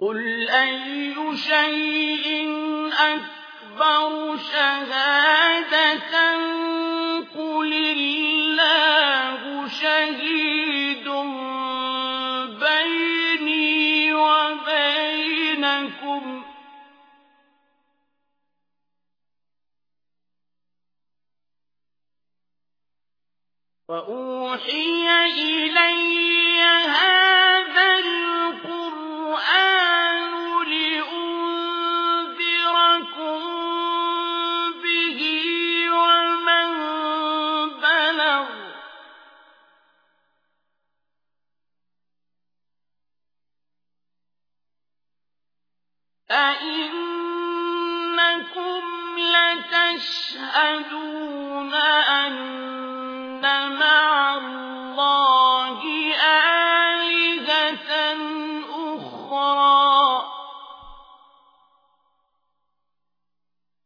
قل أي شيء أكبر شهادة قل الله شهيد بيني وبينكم وأوحي إلي هذا أئنكم لتشهدون أن مع الله آلهة أخرى.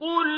قل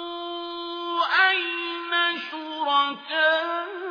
كَانَ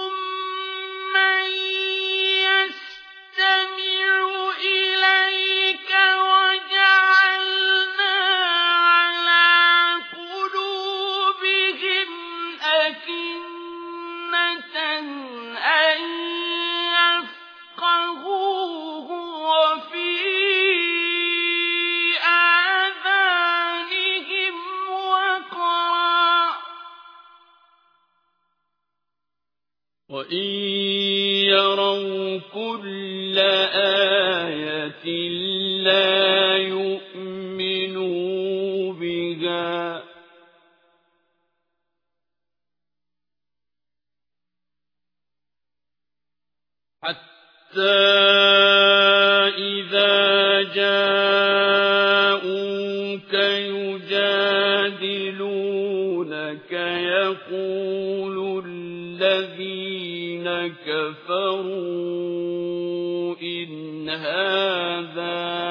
أن يفقهوه وفي آذانهم وقرا وإن يروا كل آية لا حتى إذا جاءوك يجادلونك يقول الذين كفروا إن هذا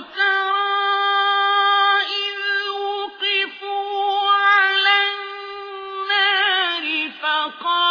وقال